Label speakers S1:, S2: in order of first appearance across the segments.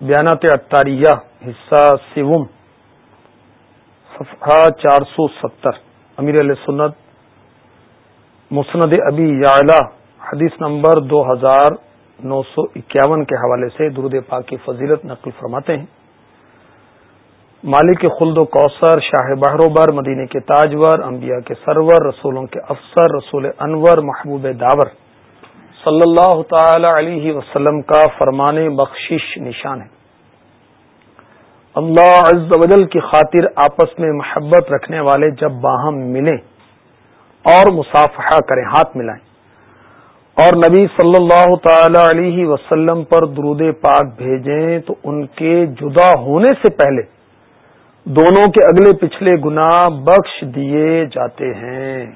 S1: بیانات اطاریہ، حصہ سوم صفحہ چار سو ستر، امیر علیہ سنت، مسند ابی یعلا، حدیث نمبر دو ہزار نو سو اکیاون کے حوالے سے درود پاک کی فضیلت نقل فرماتے ہیں۔ مالک خلد و کوثر، شاہ بہروبر مدینے کے تاجور، انبیاء کے سرور، رسولوں کے افسر، رسول انور، محبوب داور۔ صلی اللہ تعالی علیہ وسلم کا فرمان بخشش نشان ہے۔ اللہ عز و جل کی خاطر آپس میں محبت رکھنے والے جب باہم ملیں اور مصافحہ کریں، ہاتھ ملائیں۔ اور نبی صلی اللہ تعالی علیہ وسلم پر درود پاک بھیجیں تو ان کے جدا ہونے سے پہلے دونوں کے اگلے پچھلے گناہ بخش دیے جاتے ہیں۔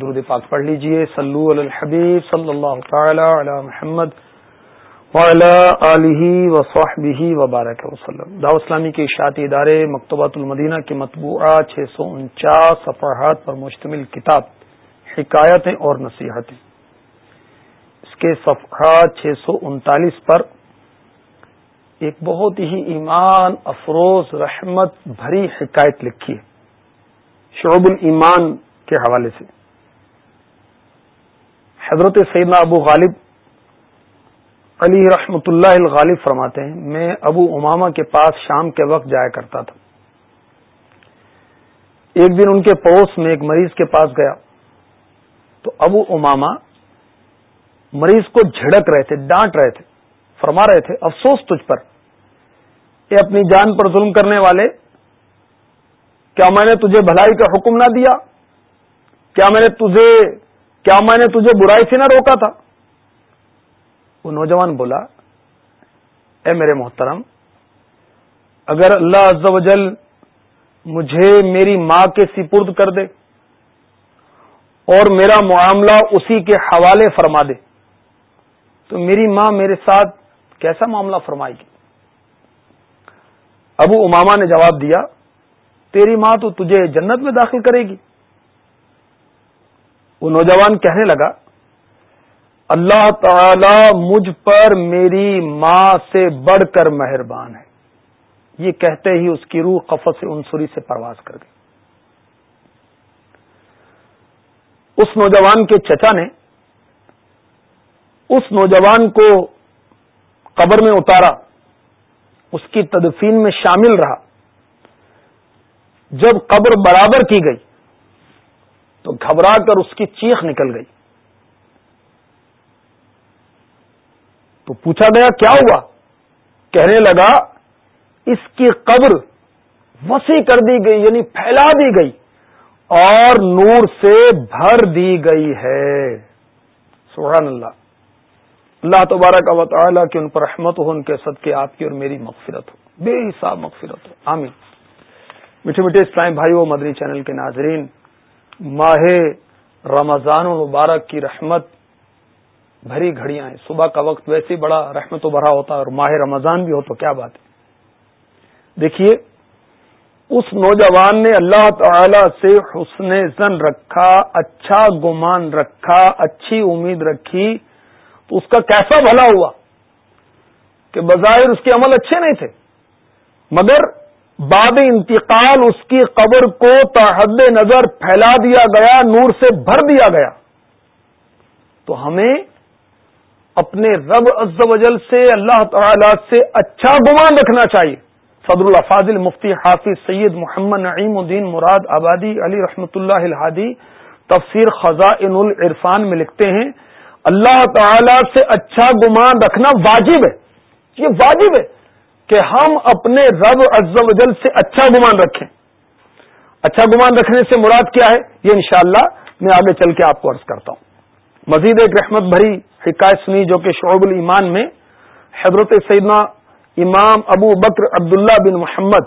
S1: درود پاک پڑھ لیجیے۔ صلو علی الحبیب صلی اللہ تعالی علی محمد وصحبہ وبارک وسلم۔ دعو اسلامی کے اشاعتی ادارے مکتبۃ المدینہ کے مطبوعہ چھ سو انچاس صفحات پر مشتمل کتاب حکایتیں اور نصیحتیں۔ اس کے صفحہ چھ سو انتالیس پر ایک بہت ہی ایمان افروز رحمت بھری حکایت لکھی ہے۔ شعب الایمان کے حوالے سے۔ حضرت سیدنا ابو غالب علی رحمت اللہ الغالب فرماتے ہیں، میں ابو اماما کے پاس شام کے وقت جایا کرتا تھا۔ ایک دن ان کے پوس میں ایک مریض کے پاس گیا۔ تو ابو اماما مریض کو جھڑک رہے تھے، ڈانٹ رہے تھے، فرما رہے تھے، افسوس تجھ پر۔ یہ اپنی جان پر ظلم کرنے والے، کیا میں نے تجھے بھلائی کا حکم نہ دیا؟ کیا میں نے تجھے کیا میں نے تجھے برائی سے نہ روکا تھا؟ وہ نوجوان بولا، اے میرے محترم، اگر اللہ عز و جل مجھے میری ماں کے سپرد کر دے اور میرا معاملہ اسی کے حوالے فرما دے، تو میری ماں میرے ساتھ کیسا معاملہ فرمائے گی؟ ابو اماما نے جواب دیا، تیری ماں تو تجھے جنت میں داخل کرے گی۔ وہ نوجوان کہنے لگا، اللہ تعالی مجھ پر میری ماں سے بڑھ کر مہربان ہے۔ یہ کہتے ہی اس کی روح قفت سے سے پرواز کر گئی۔ اس نوجوان کے چچا نے اس نوجوان کو قبر میں اتارا، اس کی تدفین میں شامل رہا۔ جب قبر برابر کی گئی تو گھبرا کر اس کی چیخ نکل گئی۔ تو پوچھا گیا، کیا ہوا؟ کہنے لگا، اس کی قبر وسیع کر دی گئی یعنی پھیلا دی گئی اور نور سے بھر دی گئی ہے۔ سبحان اللہ۔ اللہ تبارک و تعالیٰ کی ان پر رحمت ہو، ان کے صدقے کے آپ کی اور میری مغفرت ہو۔ بے حساب مغفرت ہو۔ آمین۔ میٹھے میٹھے اسلام بھائی و مدنی چینل کے ناظرین ماہ رمضان المبارک کی رحمت بھری گھڑیاں ہیں۔ صبح کا وقت ویسے ہی بڑا رحمت و بھرا ہوتا ہے اور ماہ رمضان بھی ہو تو کیا بات ہے؟ دیکھیے، اس نوجوان نے اللہ تعالی سے حسن زن رکھا اچھا گمان رکھا، اچھی امید رکھی۔ تو اس کا کیسا بھلا ہوا کہ بظاہر اس کے عمل اچھے نہیں تھے۔ مگر بعد انتقال اس کی قبر کو تحد نظر پھیلا دیا گیا، نور سے بھر دیا گیا۔ تو ہمیں اپنے رب عز و جل سے، اللہ تعالی سے اچھا گمان رکھنا چاہیے۔ صدر الفاظل مفتی حافظ سید محمد نعیم الدین مراد آبادی علی رحمۃ اللہ الحادی تفسیر خزاں العرفان میں لکھتے ہیں، اللہ تعالی سے اچھا گمان رکھنا واجب ہے۔ یہ واجب ہے۔ کہ ہم اپنے رب عز و جل سے اچھا گمان رکھیں۔ اچھا گمان رکھنے سے مراد کیا ہے؟ یہ انشاءاللہ میں آگے چل کے آپ کو عرض کرتا ہوں۔ مزید ایک رحمت بھری حکایت سنی جو کہ شعب الایمان میں حضرت سیدنا امام ابو بکر عبداللہ بن محمد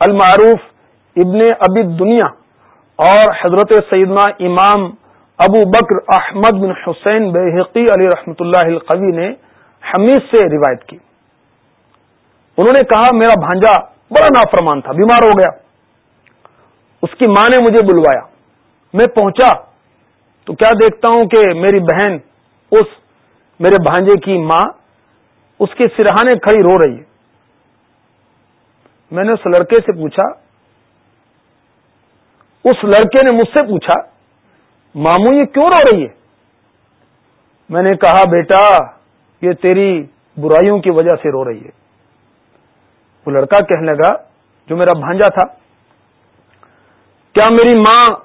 S1: المعروف ابن ابی دنیا اور حضرت سیدنا امام ابو بکر احمد بن حسین بحقی علی رحمۃ اللہ القوی نے حمید سے روایت کی۔ انہوں نے کہا میرا بھانجا بڑا نافرمان تھا، بیمار ہو گیا۔ اس کی ماں نے مجھے بلوایا۔ میں پہنچا تو کیا دیکھتا ہوں کہ میری بہن، اس میرے بھانجے کی ماں، اس کے سرہانے کھڑی رو رہی ہے۔ میں نے اس لڑکے سے پوچھا، اس لڑکے نے مجھ سے پوچھا، ماموں یہ کیوں رو رہی ہے؟ میں نے کہا، بیٹا، یہ تیری برائیوں کی وجہ سے رو رہی ہے۔ وہ لڑکا کہنے لگا جو میرا بھانجا تھا، کیا میری ماں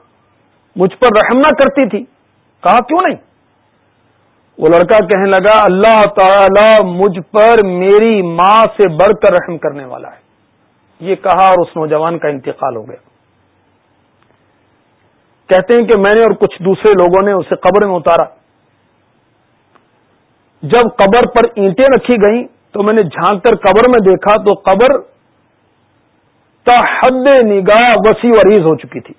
S1: مجھ پر رحم نہ کرتی تھی؟ کہا، کیوں نہیں؟ وہ لڑکا کہنے لگا، اللہ تعالی مجھ پر میری ماں سے بڑھ کر رحم کرنے والا ہے۔ یہ کہا اور اس نوجوان کا انتقال ہو گیا۔ کہتے ہیں کہ میں نے اور کچھ دوسرے لوگوں نے اسے قبر میں اتارا۔ جب قبر پر اینٹیں رکھی گئیں تو میں نے جھانک کر قبر میں دیکھا تو قبر حد نگاہ وسیع وریز ہو چکی تھی۔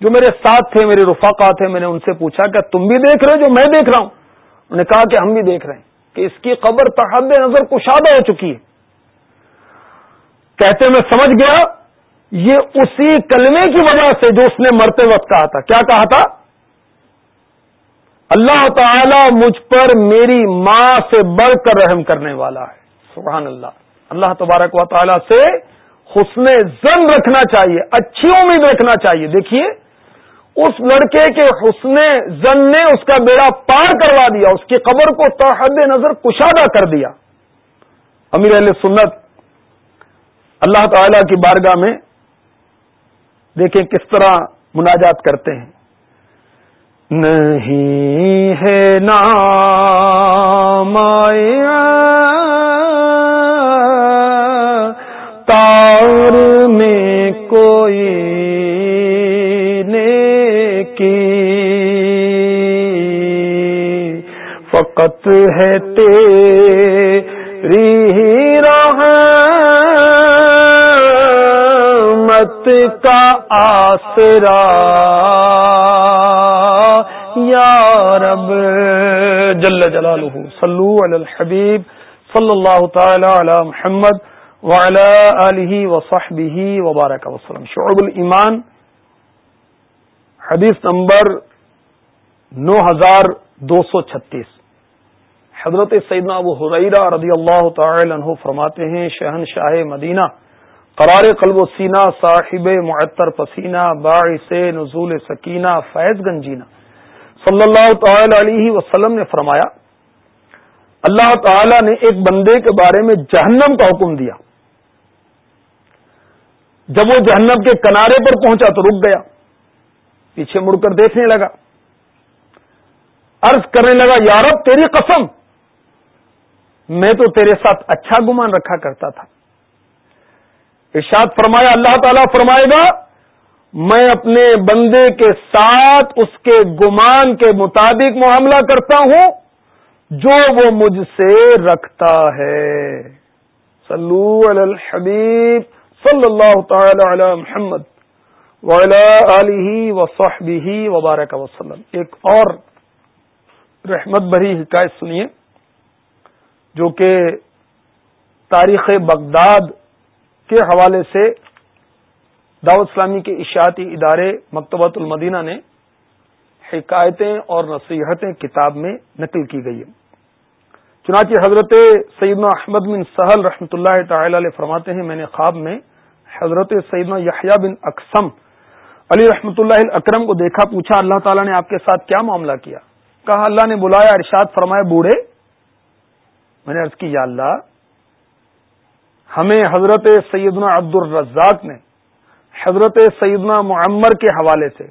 S1: جو میرے ساتھ تھے، میرے رفاقا تھے، میں نے ان سے پوچھا کہ تم بھی دیکھ رہے جو میں دیکھ رہا ہوں؟ انہوں نے کہا کہ ہم بھی دیکھ رہے ہیں کہ اس کی قبر تحد نظر کشادہ ہو چکی ہے۔ کہتے میں سمجھ گیا، یہ اسی کلمے کی وجہ سے جو اس نے مرتے وقت کہا تھا۔ کیا کہا تھا؟ اللہ تعالی مجھ پر میری ماں سے بڑھ کر رحم کرنے والا ہے۔ سبحان اللہ۔ اللہ تبارک و تعالی سے حسن زن رکھنا چاہیے، اچھی امید رکھنا چاہیے۔ دیکھیے، اس لڑکے کے حسن زن نے اس کا بیڑا پار کروا دیا، اس کی قبر کو تحد نظر کشادہ کر دیا۔ امیر علیہ سنت، اللہ تعالی کی بارگاہ میں دیکھیں کس طرح مناجات کرتے ہیں۔ نہیں ہے نام تار میں کوئی نیکی۔ فقط ہے تیری رحمت کا آسرا۔ یا رب، جل جلالہ، صلو علی الحبیب صلی اللہ تعالی علی محمد وعلی آلہ وصحبہ وبارک وسلم۔ شعب الایمان، حدیث نمبر نو ہزار دو سو چھتیس۔ حضرت سیدنا ابو حریرہ رضی اللہ تعالی عنہ فرماتے ہیں، شہن شاہ مدینہ قرار قلب و سینہ، صاحب معطر پسینہ، باعث نزول سکینہ، فیض گنجینہ۔ صلی اللہ تعالی علیہ وسلم نے فرمایا، اللہ تعالی نے ایک بندے کے بارے میں جہنم کا حکم دیا۔ جب وہ جہنم کے کنارے پر پہنچا تو رک گیا، پیچھے مڑ کر دیکھنے لگا۔ عرض کرنے لگا یارب تیری قسم، میں تو تیرے ساتھ اچھا گمان رکھا کرتا تھا۔ ارشاد فرمایا، اللہ تعالیٰ فرمائے گا، میں اپنے بندے کے ساتھ اس کے گمان کے مطابق معاملہ کرتا ہوں، جو وہ مجھ سے رکھتا ہے۔ صلو علی الحبیب صلی اللہ تعالی علی محمد وصحبہ وبارک وسلم۔ ایک اور رحمت بھری حکایت سنیے، جو کہ تاریخ بغداد کے حوالے سے دعوت اسلامی کے اشاعتی ادارے مکتبۃ المدینہ نے حکایتیں اور نصیحتیں کتاب میں نقل کی گئی چنانچہ حضرت سیدنا احمد بن سہل رحمۃ اللہ تعالی علیہ فرماتے ہیں، میں نے خواب میں حضرت سیدنا یحییٰ بن اقسم علی رحمۃ اللہ اکرم کو دیکھا، پوچھا، اللہ تعالیٰ نے آپ کے ساتھ کیا معاملہ کیا؟ کہا، اللہ نے بلایا، ارشاد فرمائے بوڑھے، میں نے عرض کی، یا اللہ ہمیں حضرت سیدنا عبد الرزاق نے، حضرت سیدنا معمر کے حوالے سے،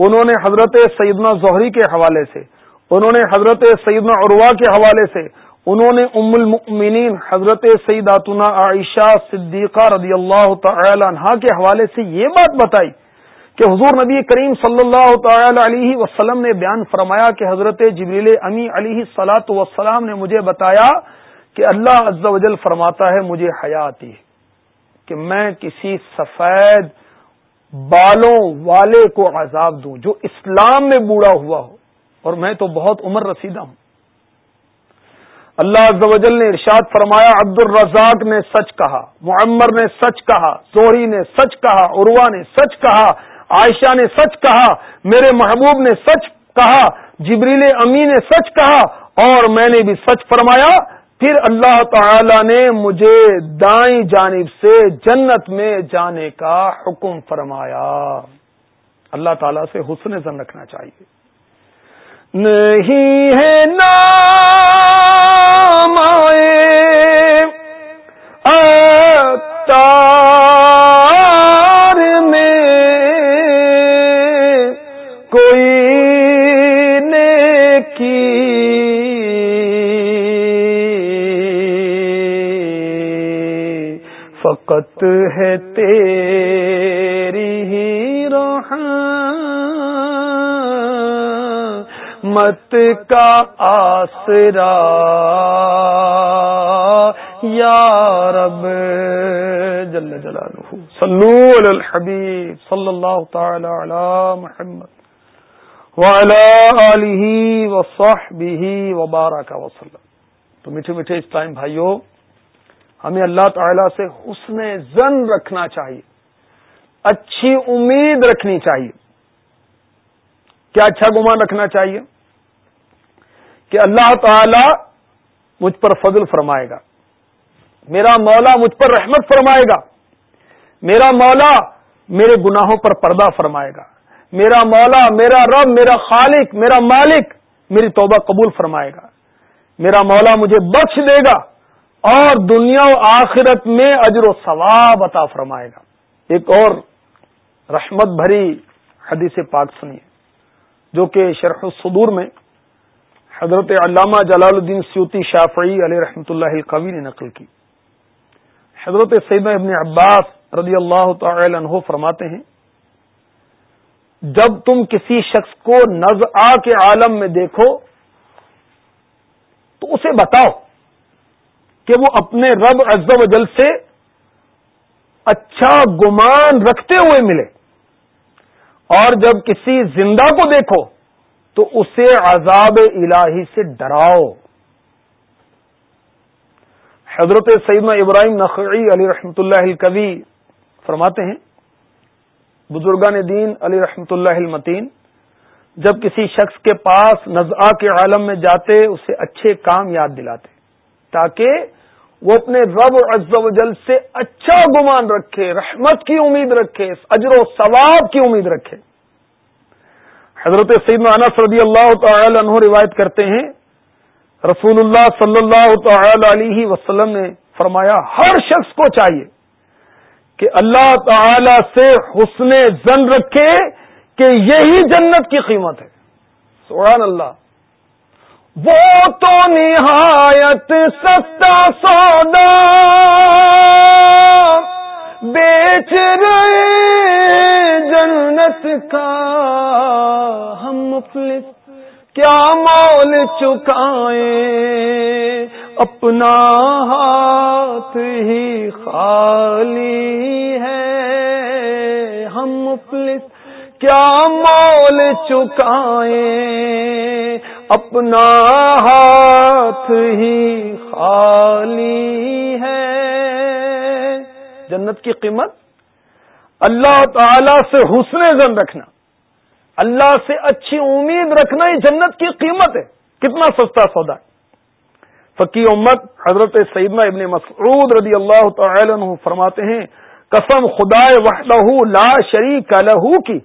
S1: انہوں نے حضرت سیدنا ظہری کے حوالے سے، انہوں نے حضرت سیدنا عروا کے حوالے سے، انہوں نے ام المؤمنین حضرت سیداتنا عائشہ صدیقہ رضی اللہ تعالی عنہا کے حوالے سے یہ بات بتائی کہ حضور نبی کریم صلی اللہ تعالی علیہ وسلم نے بیان فرمایا کہ حضرت جبریل امی علیہ سلاۃ وسلام نے مجھے بتایا کہ اللہ عز و جل فرماتا ہے، مجھے حیا آتی ہے کہ میں کسی سفید بالوں والے کو عذاب دوں، جو اسلام میں بوڑھا ہوا ہو، اور میں تو بہت عمر رسیدہ ہوں۔ اللہ عز و جل نے ارشاد فرمایا عبد الرزاق نے سچ کہا، معمر نے سچ کہا، زہری نے سچ کہا عروا نے سچ کہا، عائشہ نے سچ کہا، میرے محبوب نے سچ کہا، جبریل امی نے سچ کہا، اور میں نے بھی سچ فرمایا۔ پھر اللہ تعالی نے مجھے دائیں جانب سے جنت میں جانے کا حکم فرمایا۔ اللہ تعالی سے حسن زن رکھنا چاہیے۔ نہیں ہے نام تار فقط ہے تیری ہی روحان مت کا آسرا۔ یا رب، جل جلالہ۔ صلو علی الحبیب صلی اللہ تعالی علی محمد۔ وعلى آلہ وصحبہ وبارک وسلم تو میٹھے میٹھے اس ٹائم بھائیوں ہمیں اللہ تعالی سے حسن زن رکھنا چاہیے۔ اچھی امید رکھنی چاہیے۔ کیا اچھا گمان رکھنا چاہیے؟ کہ اللہ تعالی مجھ پر فضل فرمائے گا۔ میرا مولا مجھ پر رحمت فرمائے گا۔ میرا مولا میرے گناہوں پر پردہ فرمائے گا۔ میرا مولا، میرا رب، میرا خالق، میرا مالک میری توبہ قبول فرمائے گا۔ میرا مولا مجھے بخش دے گا۔ اور دنیا و آخرت میں اجر و ثواب عطا فرمائے گا۔ ایک اور رحمت بھری حدیث پاک سنیے، جو کہ شرح الصدور میں حضرت علامہ جلال الدین سیوتی شافعی علیہ رحمۃ اللہ قوی نے نقل کی۔ حضرت سیدنا ابن عباس رضی اللہ تعالی عنہ فرماتے ہیں، جب تم کسی شخص کو نز آ کے عالم میں دیکھو تو اسے بتاؤ۔ کہ وہ اپنے رب عز و جل سے اچھا گمان رکھتے ہوئے ملے۔ اور جب کسی زندہ کو دیکھو تو اسے عذاب الہی سے ڈراؤ۔ حضرت سیدنا ابراہیم نقعی علی رحمۃ اللہ الکوی فرماتے ہیں، بزرگان دین علی رحمۃ اللہ المتین، جب کسی شخص کے پاس نزا کے عالم میں جاتے، اسے اچھے کام یاد دلاتے، تاکہ وہ اپنے رب عز و جل سے اچھا گمان رکھے، رحمت کی امید رکھے اجر و ثواب کی امید رکھے۔ حضرت سیدنا انس رضی اللہ تعالی عنہ روایت کرتے ہیں رسول اللہ صلی اللہ تعالی علیہ وسلم نے فرمایا، ہر شخص کو چاہیے کہ اللہ تعالی سے حسن زن رکھے کہ یہی جنت کی قیمت ہے۔ سبحان اللہ۔ وہ تو نہایت سستا سودا بیچ رہے جنت کا ہم مفلس، کیا مول چکائیں اپنا ہاتھ ہی خالی ہے ہم مفلس، کیا مول چکائیں اپنا ہاتھ ہی خالی ہے۔ جنت کی قیمت؟ اللہ تعالی سے حسن زن رکھنا۔ اللہ سے اچھی امید رکھنا ہی جنت کی قیمت ہے۔ کتنا سستا سودا ہے۔ فقی امت حضرت سیدنا ابن مسعود رضی اللہ تعالی عنہ فرماتے ہیں، قسم خدا وحدہ لا شریک لہو کی،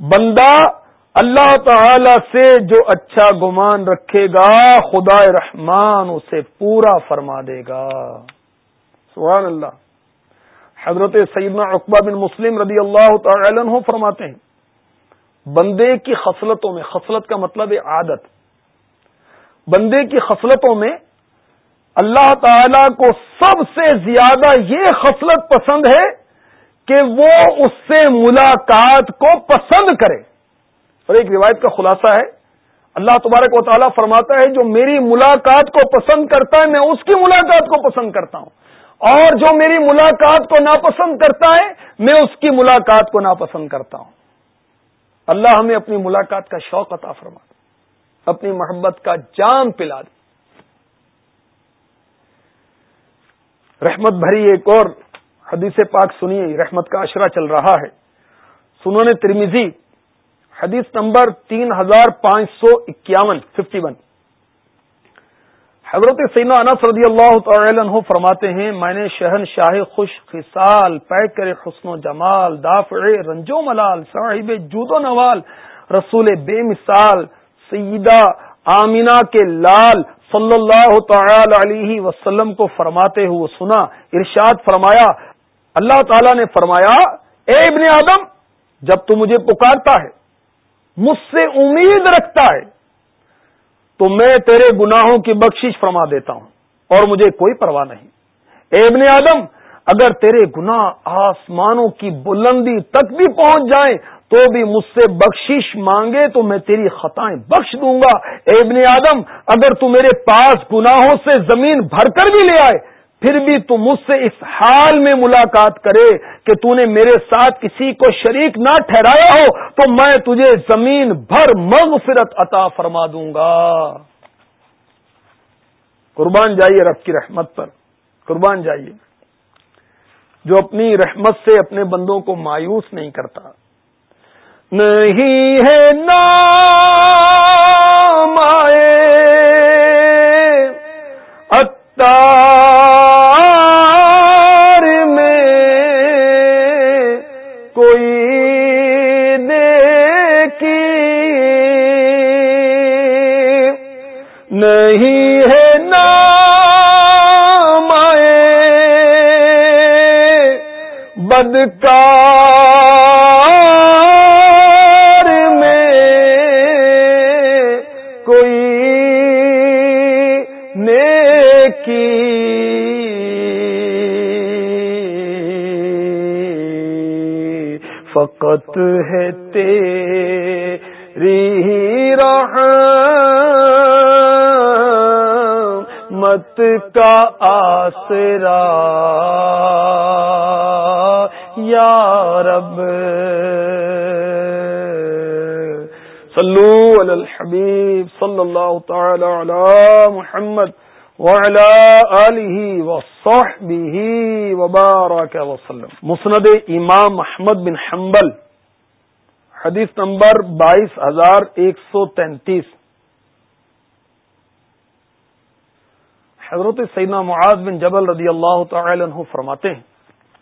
S1: بندہ اللہ تعالی سے جو اچھا گمان رکھے گا، خدا رحمان اسے پورا فرما دے گا۔ سبحان اللہ۔ حضرت سیدنا اقبا بن مسلم رضی اللہ تعالی عنہ فرماتے ہیں، بندے کی خصلتوں میں، خصلت کا مطلب ہے عادت۔ بندے کی خصلتوں میں اللہ تعالی کو سب سے زیادہ یہ خصلت پسند ہے کہ وہ اس سے ملاقات کو پسند کرے۔ اور ایک روایت کا خلاصہ ہے، اللہ تبارک و تعالیٰ فرماتا ہے، جو میری ملاقات کو پسند کرتا ہے، میں اس کی ملاقات کو پسند کرتا ہوں۔ اور جو میری ملاقات کو ناپسند کرتا ہے، میں اس کی ملاقات کو ناپسند کرتا ہوں۔ اللہ ہمیں اپنی ملاقات کا شوق عطا فرما اپنی محبت کا جام پلا دے۔ رحمت بھری ایک اور حدیث پاک سنیے، رحمت کا اشرا چل رہا ہے۔ سنو ترمیزی حدیث نمبر تین ہزار پانچ سو اکیاون، ففٹی ون۔ حضرت سینا انس رضی اللہ تعالی عنہ فرماتے ہیں، میں نے شہن شاہ خوش خسال پے کرے حسن و جمال، دافع رنجو ملال، صاحب جود و نوال، رسول بے مثال، سیدہ آمینہ کے لال صلی اللہ تعالی علیہ وسلم کو فرماتے ہوئے سنا، ارشاد فرمایا، اللہ تعالی نے فرمایا، اے ابن آدم، جب تو مجھے پکارتا ہے۔ مجھ سے امید رکھتا ہے تو میں تیرے گناہوں کی بخشش فرما دیتا ہوں اور مجھے کوئی پرواہ نہیں۔ اے ابن آدم، اگر تیرے گناہ آسمانوں کی بلندی تک بھی پہنچ جائیں تو بھی مجھ سے بخشش مانگے تو میں تیری خطائیں بخش دوں گا۔ اے ابن آدم، اگر تو میرے پاس گناہوں سے زمین بھر کر بھی لے آئے پھر بھی تو مجھ سے اس حال میں ملاقات کرے کہ تو نے میرے ساتھ کسی کو شریک نہ ٹھہرایا ہو، تو میں تجھے زمین بھر مغفرت عطا فرما دوں گا۔ قربان جائیے رب کی رحمت پر۔ قربان جائیے۔ جو اپنی رحمت سے اپنے بندوں کو مایوس نہیں کرتا۔ نہیں ہے نام اتار میں کوئی دیکھی نہیں ہے نام بدکار فقط ہے تیری مت کا آسرا۔ یا رب۔ صلو علی الحبیب صلی اللہ تعالی علی محمد۔ وعلى آله وصحبه وبارك وسلم. مسند امام محمد بن حنبل، حدیث نمبر بائیس ہزار ایک سو تینتیس. حضرت سیدنا معاذ بن جبل رضی اللہ تعالی عنہ فرماتے ہیں،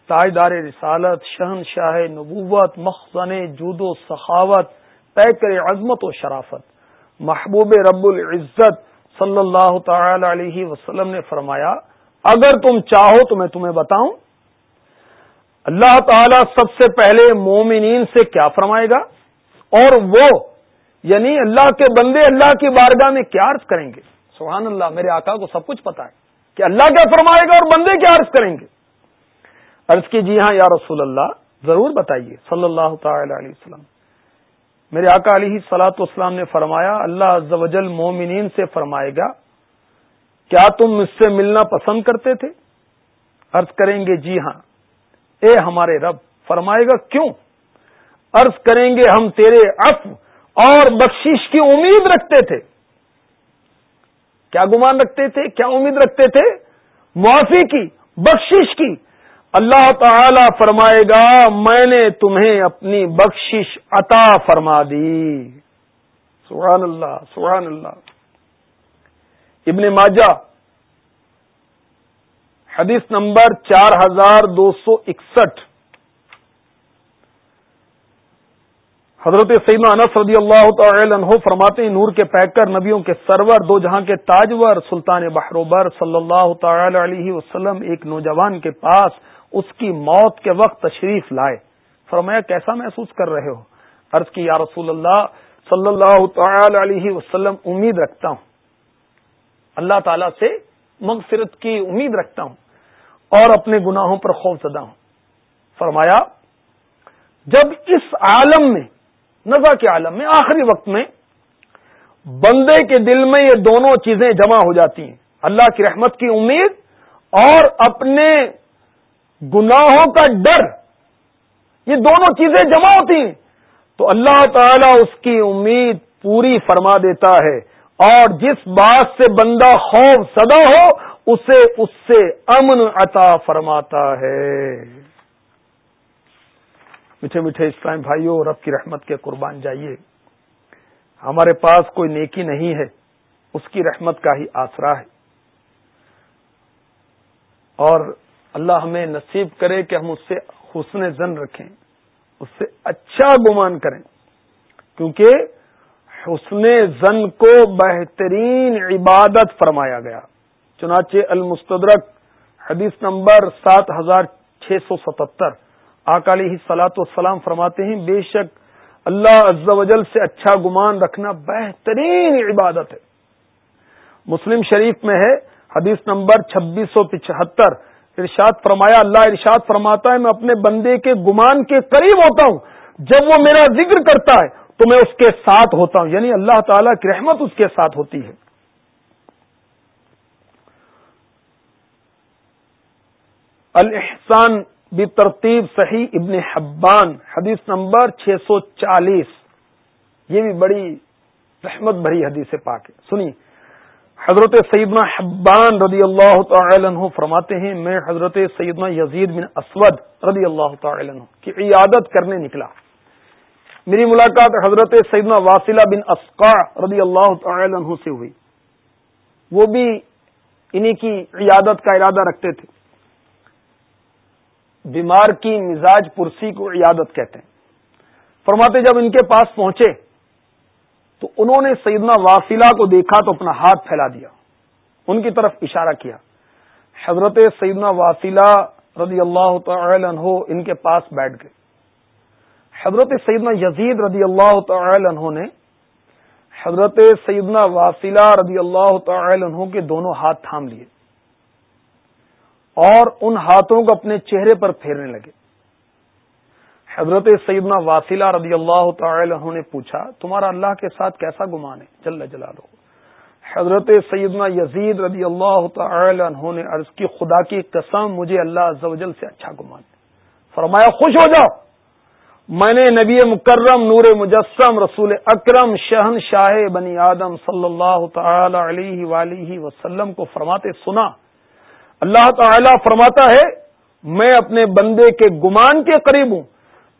S1: تاجدار رسالت، شہن شاہ نبوت، مخزن جود و سخاوت، پیکر عظمت و شرافت، محبوب رب العزت صلی اللہ تعالی علیہ وسلم نے فرمایا، اگر تم چاہو تو میں تمہیں بتاؤں۔ اللہ تعالی سب سے پہلے مومنین سے کیا فرمائے گا؟ اور وہ یعنی اللہ کے بندے اللہ کی بارگاہ میں کیا عرض کریں گے؟ سبحان اللہ، میرے آقا کو سب کچھ پتا ہے کہ اللہ کیا فرمائے گا اور بندے کیا عرض کریں گے۔ عرض کی جی ہاں یا رسول اللہ، ضرور بتائیے، صلی اللہ تعالی علیہ وسلم۔ میرے آقا علیہ سلاۃ اسلام نے فرمایا، اللہ عز و جل مومنین سے فرمائے گا، کیا تم مجھ سے ملنا پسند کرتے تھے؟ عرض کریں گے جی ہاں۔ اے ہمارے رب، فرمائے گا، کیوں؟ عرض کریں گے، ہم تیرے اف اور بخشش کی امید رکھتے تھے۔ کیا گمان رکھتے تھے؟ کیا امید رکھتے تھے؟ معافی کی، بخشش کی۔ اللہ تعالی فرمائے گا، میں نے تمہیں اپنی بخشش عطا فرما دی۔ سبحان اللہ سبحان اللہ ابن ماجہ، حدیث نمبر چار ہزار دو سو اکسٹھ۔ حضرت سیدنا انس رضی اللہ تعالی عنہ فرماتے ہیں، نور کے پیکر نبیوں کے سرور، دو جہاں کے تاجور، سلطان بحروبر صلی اللہ تعالی علیہ وسلم، ایک نوجوان کے پاس اس کی موت کے وقت تشریف لائے۔ فرمایا، کیسا محسوس کر رہے ہو؟ عرض کی، یا رسول اللہ صلی اللہ تعالی علیہ وسلم، امید رکھتا ہوں۔ اللہ تعالی سے مغفرت کی امید رکھتا ہوں اور اپنے گناہوں پر خوف زدہ ہوں۔ فرمایا، جب اس عالم میں نزا کے عالم میں، آخری وقت میں بندے کے دل میں یہ دونوں چیزیں جمع ہو جاتی ہیں، اللہ کی رحمت کی امید اور اپنے گناہوں کا ڈر، یہ دونوں چیزیں جمع ہوتی ہیں۔ تو اللہ تعالی اس کی امید پوری فرما دیتا ہے۔ اور جس بات سے بندہ خوف زدہ ہو، اسے اس سے امن عطا فرماتا ہے۔ میٹھے میٹھے اسلام بھائیوں، رب کی رحمت کے قربان جائیے۔ ہمارے پاس کوئی نیکی نہیں ہے، اس کی رحمت کا ہی آسرا ہے۔ اور اللہ ہمیں نصیب کرے کہ ہم اس سے حسن زن رکھیں، اس سے اچھا گمان کریں۔ کیونکہ حسن زن کو بہترین عبادت فرمایا گیا۔ چنانچہ المستدرک حدیث نمبر سات ہزار چھ سو ستہتر اکالی سلاط والسلام فرماتے ہیں، بے شک اللہ عز و جل سے اچھا گمان رکھنا بہترین عبادت ہے۔ مسلم شریف میں ہے، حدیث نمبر چھبیس سو پچہتر ارشاد فرمایا، اللہ ارشاد فرماتا ہے، میں اپنے بندے کے گمان کے قریب ہوتا ہوں۔ جب وہ میرا ذکر کرتا ہے، تو میں اس کے ساتھ ہوتا ہوں۔ یعنی اللہ تعالی کی رحمت اس کے ساتھ ہوتی ہے۔ الحسان بھی ترتیب صحیح ابن حبان، حدیث نمبر چھ سو چالیس۔ یہ بھی بڑی رحمت بھری حدیث پاک ہے۔ سنی حضرت سیدنا حبان رضی اللہ تعالی عنہ فرماتے ہیں، میں حضرت سیدنا یزید بن اسود رضی اللہ تعالی عنہ کی عیادت کرنے نکلا۔ میری ملاقات حضرت سیدنا واصلہ بن اسقا رضی اللہ تعالی عنہ سے ہوئی۔ وہ بھی انہی کی عیادت کا ارادہ رکھتے تھے۔ بیمار کی مزاج پرسی کو عیادت کہتے ہیں۔ فرماتے جب ان کے پاس پہنچے تو انہوں نے سیدنا واسیلہ کو دیکھا تو اپنا ہاتھ پھیلا دیا، ان کی طرف اشارہ کیا۔ حضرت سیدنا واسیلہ رضی اللہ تعالی عنہ ان کے پاس بیٹھ گئے۔ حضرت سیدنا یزید رضی اللہ تعالی عنہ نے حضرت سیدنا واسیلہ رضی اللہ تعالی عنہ کے دونوں ہاتھ تھام لیے اور ان ہاتھوں کو اپنے چہرے پر پھیرنے لگے۔ حضرت سیدنا واسیلہ رضی اللہ تعالی عنہ نے پوچھا، تمہارا اللہ کے ساتھ کیسا گمان ہے؟ جل جلالہ۔ حضرت سیدنا یزید رضی اللہ تعالی عنہ نے عرض کی، خدا کی قسم، مجھے اللہ عز و جل سے اچھا گمان فرمایا، خوش ہو جاؤ۔ میں نے نبی مکرم، نور مجسم، رسول اکرم، شہن شاہ بنی آدم صلی اللہ تعالی علیہ ولیہ وسلم کو فرماتے سنا۔ اللہ تعالی فرماتا ہے، میں اپنے بندے کے گمان کے قریب ہوں۔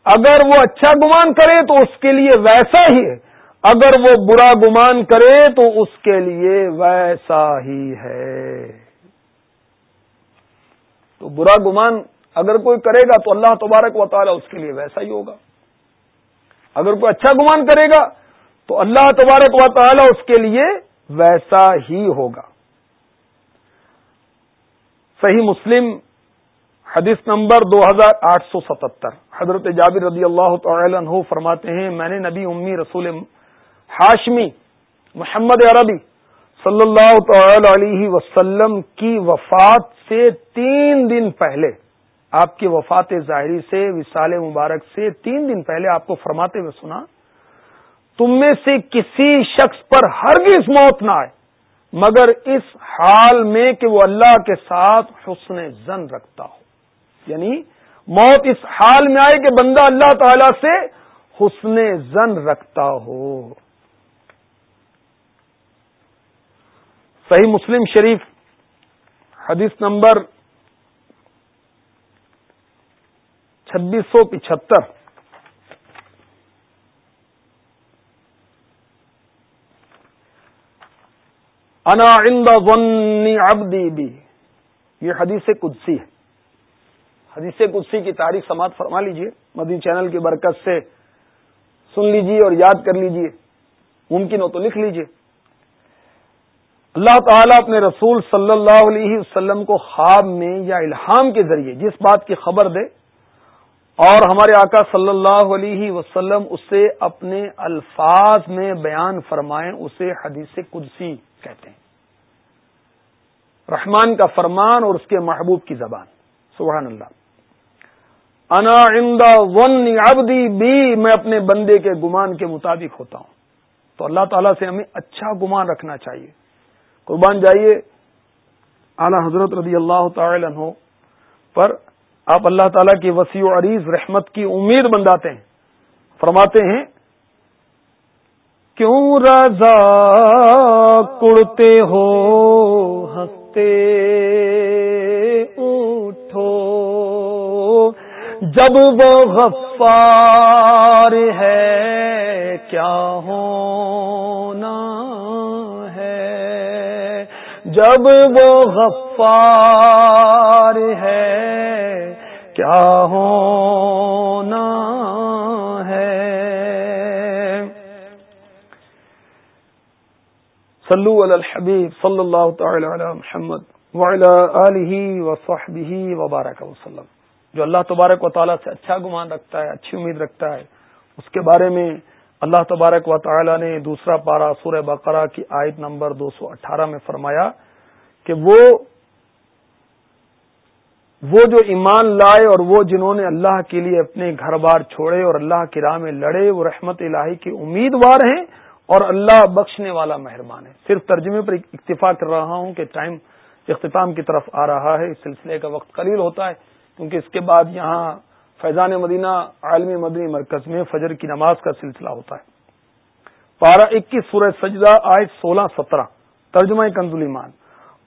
S1: اگر وہ اچھا گمان کرے تو اس کے لیے ویسا ہی ہے۔ اگر وہ برا گمان کرے تو اس کے لیے ویسا ہی ہے۔ تو برا گمان اگر کوئی کرے گا تو اللہ تبارک و تعالی اس کے لیے ویسا ہی ہوگا۔ اگر کوئی اچھا گمان کرے گا تو اللہ تبارک و تعالی اس کے لیے ویسا ہی ہوگا۔ صحیح مسلم حدیث نمبر دو ہزار آٹھ سو ستہتر حضرت جابر رضی اللہ تعالی عنہ فرماتے ہیں، میں نے نبی امی رسول ہاشمی محمد عربی صلی اللہ تعالی علیہ وسلم کی وفات سے تین دن پہلے، آپ کی وفات ظاہری سے، وصال مبارک سے تین دن پہلے آپ کو فرماتے ہوئے سنا، تم میں سے کسی شخص پر ہرگز موت نہ آئے، مگر اس حال میں کہ وہ اللہ کے ساتھ حسن زن رکھتا ہو۔ یعنی موت اس حال میں آئے کہ بندہ اللہ تعالی سے حسن زن رکھتا ہو۔ صحیح مسلم شریف حدیث نمبر چھبیس سو پچہتر۔ انا عند ظن عبدی بھی یہ حدیث قدسی ہے۔ حدیث قدسی کی تاریخ سماعت فرما لیجیے مدین چینل کی برکت سے سن لیجیے اور یاد کر لیجیے، ممکن ہو تو لکھ لیجیے۔ اللہ تعالیٰ اپنے رسول صلی اللہ علیہ وسلم کو خواب میں یا الہام کے ذریعے جس بات کی خبر دے اور ہمارے آقا صلی اللہ علیہ وسلم اسے اپنے الفاظ میں بیان فرمائیں، اسے حدیث قدسی کہتے ہیں۔ رحمان کا فرمان اور اس کے محبوب کی زبان، سبحان اللہ۔ انا ون ابدی بھی میں اپنے بندے کے گمان کے مطابق ہوتا ہوں۔ تو اللہ تعالیٰ سے ہمیں اچھا گمان رکھنا چاہیے۔ قربان جائیے۔ اعلی حضرت رضی اللہ تعالی عنہ پر آپ اللہ تعالیٰ کی وسیع و عریض رحمت کی امید بنداتے ہیں۔ فرماتے ہیں، کیوں رضا کڑتے ہو ہنستے؟ جب وہ غفار ہے، کیا ہونا ہے؟ جب وہ غفار ہے، کیا ہونا ہے؟ صلو علی الحبیب صلی اللہ تعالی علی محمد وعلی آلہ وصحبہ وبارک وسلم۔ جو اللہ تبارک و تعالیٰ سے اچھا گمان رکھتا ہے، اچھی امید رکھتا ہے، اس کے بارے میں اللہ تبارک و تعالیٰ نے دوسرا پارا سورہ بقرہ کی آیت نمبر دو سو اٹھارہ میں فرمایا کہ وہ وہ جو ایمان لائے اور وہ جنہوں نے اللہ کے لیے اپنے گھر بار چھوڑے اور اللہ کی راہ میں لڑے، وہ رحمت الہی کے امیدوار ہیں اور اللہ بخشنے والا مہربان ہے صرف ترجمے پر اکتفا کر رہا ہوں کہ ٹائم اختتام کی طرف آ رہا ہے، اس سلسلے کا وقت قلیل ہوتا ہے۔ کیونکہ اس کے بعد یہاں فیضان مدینہ عالمی مدنی مرکز میں فجر کی نماز کا سلسلہ ہوتا ہے۔ پارہ اکیس سورہ سجدہ آئے سولہ، سترہ۔ ترجمہ کنزلیمان۔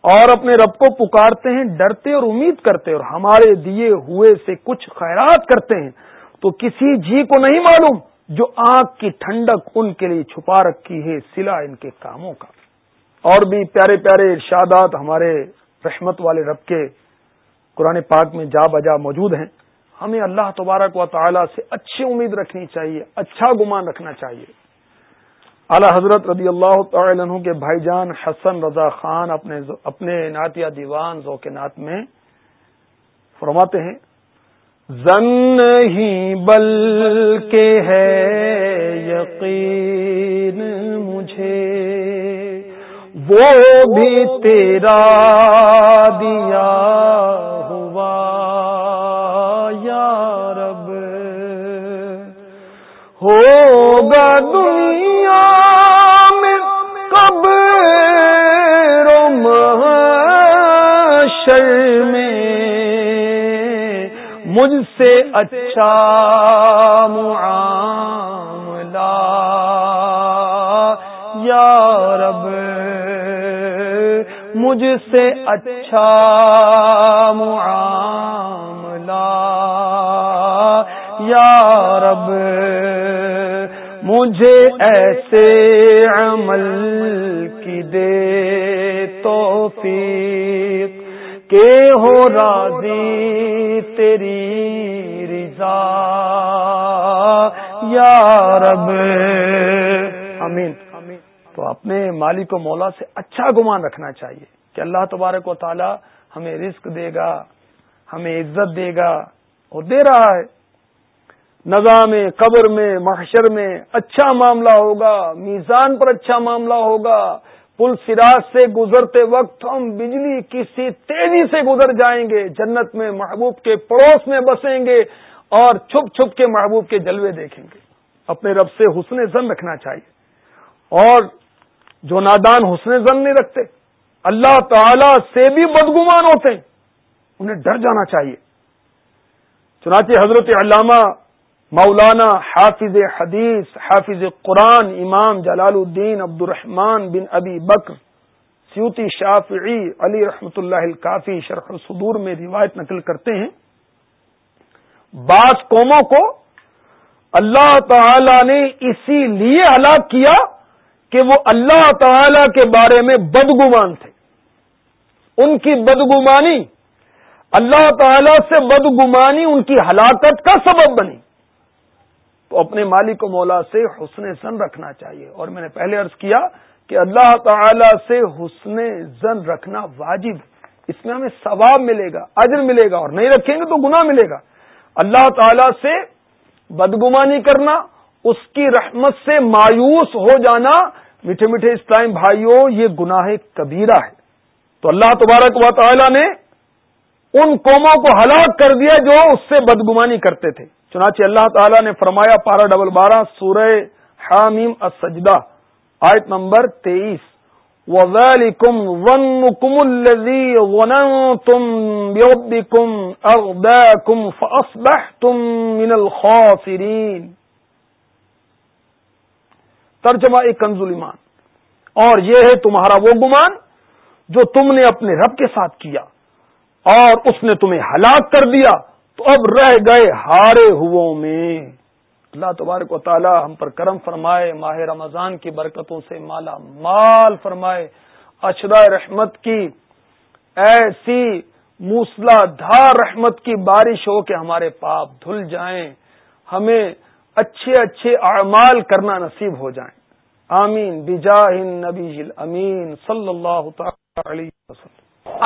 S1: اور اپنے رب کو پکارتے ہیں، ڈرتے اور امید کرتے اور ہمارے دیے ہوئے سے کچھ خیرات کرتے ہیں۔ تو کسی جی کو نہیں معلوم جو آنکھ کی ٹھنڈک ان کے لیے چھپا رکھی ہے، سلا ان کے کاموں کا۔ اور بھی پیارے پیارے ارشادات ہمارے رحمت والے رب کے قرآن پاک میں جا بجا موجود ہیں۔ ہمیں اللہ تبارک و تعالی سے اچھی امید رکھنی چاہیے اچھا گمان رکھنا چاہیے۔ اعلی حضرت رضی اللہ تعالی عنہ کے بھائی جان حسن رضا خان اپنے اپنے نعتیہ دیوان ذوق نعت میں فرماتے ہیں، زن ہی بل کے ہے یقین مجھے، وہ بھی تیرا دیا ہوگا دنیا میں کب روم شر میں۔ مجھ سے اچھا معاملہ۔ یا رب، مجھ سے اچھا معاملہ۔ یا رب مجھے ایسے عمل کی دے توفیق کہ ہو راضی تیری رضا۔ یا رب۔ امین تو اپنے مالک و مولا سے اچھا گمان رکھنا چاہیے کہ اللہ تبارک و تعالی ہمیں رزق دے گا، ہمیں عزت دے گا اور دے رہا ہے۔ نظام قبر میں، محشر میں اچھا معاملہ ہوگا، میزان پر اچھا معاملہ ہوگا۔ پل سراج سے گزرتے وقت ہم بجلی کسی تیزی سے گزر جائیں گے، جنت میں محبوب کے پڑوس میں بسیں گے اور چھپ چھپ کے محبوب کے جلوے دیکھیں گے۔ اپنے رب سے حسن زن رکھنا چاہیے۔ اور جو نادان حسن زن نہیں رکھتے، اللہ تعالی سے بھی بدگمان ہوتے ہیں، انہیں ڈر جانا چاہیے۔ چنانچہ حضرت علامہ مولانا حافظ حدیث، حافظ قرآن امام جلال الدین عبد الرحمان بن ابی بکر سیوتی شافعی علی رحمت اللہ الکافی شرح صدور میں روایت نقل کرتے ہیں۔ بعض قوموں کو اللہ تعالی نے اسی لیے ہلاک کیا کہ وہ اللہ تعالی کے بارے میں بدگمان تھے۔ ان کی بدگمانی، اللہ تعالی سے بدگمانی، ان کی ہلاکت کا سبب بنی۔ اپنے مالک و مولا سے حسن زن رکھنا چاہیے۔ اور میں نے پہلے عرض کیا کہ اللہ تعالی سے حسن زن رکھنا واجب۔ اس میں ہمیں ثواب ملے گا، اجر ملے گا اور نہیں رکھیں گے تو گناہ ملے گا۔ اللہ تعالی سے بدگمانی کرنا، اس کی رحمت سے مایوس ہو جانا۔ میٹھے میٹھے اسلام بھائیوں، یہ گناہ کبیرہ ہے۔ تو اللہ تبارک و تعالی نے ان قوموں کو ہلاک کر دیا جو اس سے بدگمانی کرتے تھے۔ چنانچہ اللہ تعالیٰ نے فرمایا پارا ڈبل بارہ، سورہ حامیم السجدہ، آیت نمبر تیئیس۔ وَذَلِكُمْ ظَنُّكُمُ الَّذِي ظَنَنْتُمْ بِرَبِّكُمْ أَغْدَاكُمْ فَأَصْبَحْتُمْ مِنَ الْخَاسِرِينَ۔ ترجمہ ایک کنزل ایمان۔ اور یہ ہے تمہارا وہ گمان جو تم نے اپنے رب کے ساتھ کیا۔ اور اس نے تمہیں ہلاک کر دیا، تو اب رہ گئے ہارے میں۔ اللہ تبارک و تعالی ہم پر کرم فرمائے، ماہ رمضان کی برکتوں سے مالا مال فرمائے۔ اشرا رحمت کی، ایسی موسلا دھار رحمت کی بارش ہو کہ ہمارے پاپ دھل جائیں۔ ہمیں اچھے اچھے اعمال کرنا نصیب ہو جائیں۔ آمین۔ بجاہ نبی امین صلی اللہ تعالی علیہ وسلم۔